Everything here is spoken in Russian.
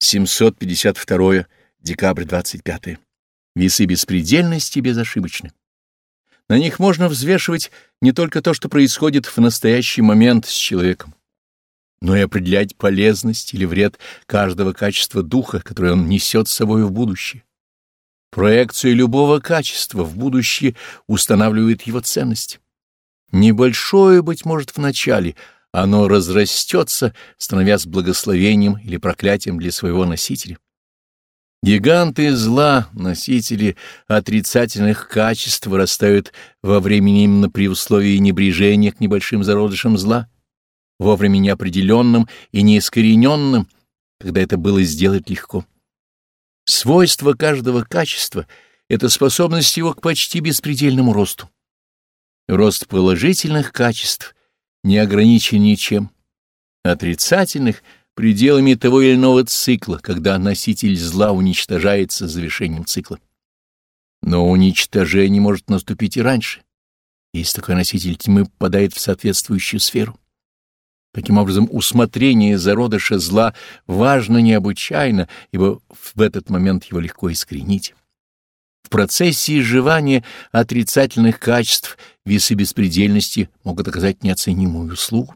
752 декабрь 25. Весы беспредельности безошибочны. На них можно взвешивать не только то, что происходит в настоящий момент с человеком, но и определять полезность или вред каждого качества духа, которое он несет с собой в будущее. Проекция любого качества в будущее устанавливает его ценность. Небольшое, быть может, в начале, оно разрастется, становясь благословением или проклятием для своего носителя. Гиганты зла, носители отрицательных качеств, вырастают во времени именно при условии небрежения к небольшим зародышам зла, вовремя неопределенным и неискорененным, когда это было сделать легко. Свойство каждого качества — это способность его к почти беспредельному росту. Рост положительных качеств не ограничен ничем. Отрицательных — пределами того или иного цикла, когда носитель зла уничтожается завершением цикла. Но уничтожение может наступить и раньше, если такой носитель тьмы попадает в соответствующую сферу. Таким образом, усмотрение зародыша зла важно необычайно, ибо в этот момент его легко искоренить. В процессе изживания отрицательных качеств весы беспредельности могут оказать неоценимую услугу.